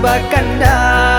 bakanda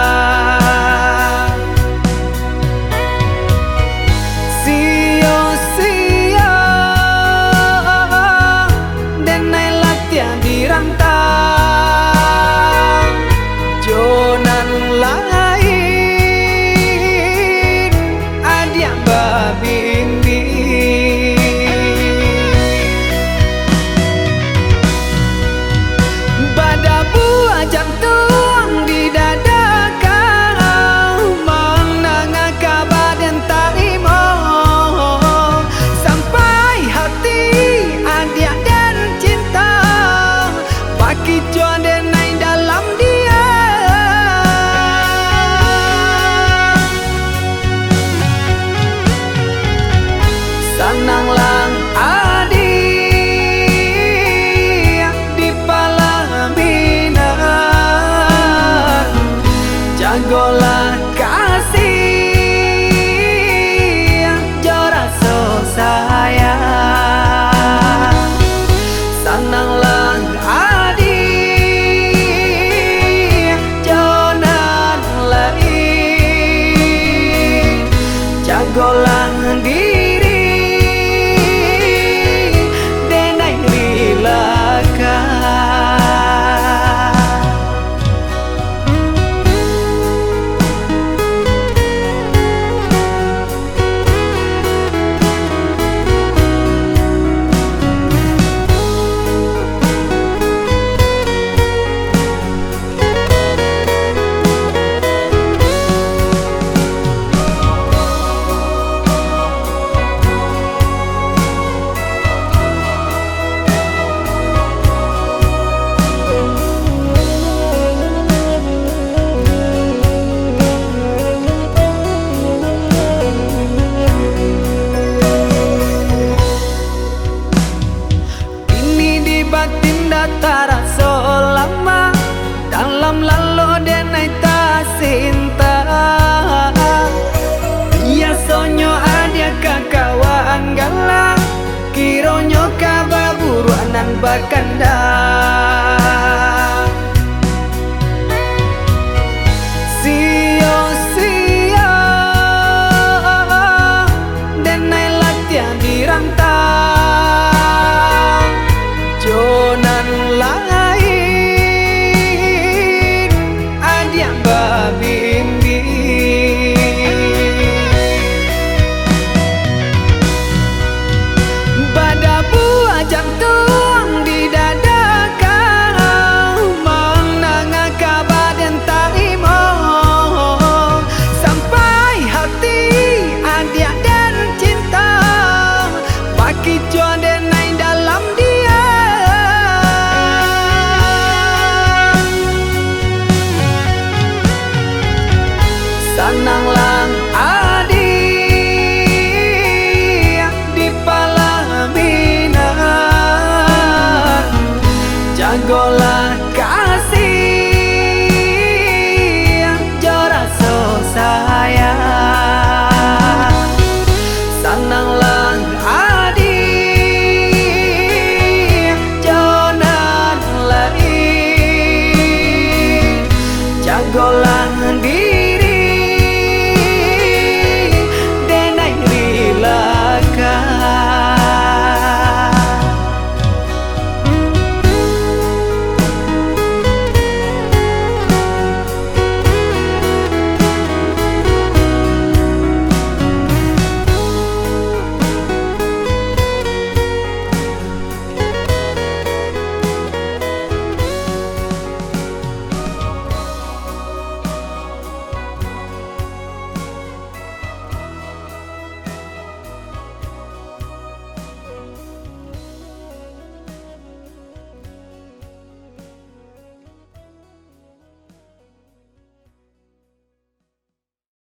bakanda Sio-sio Denai latihan dirantang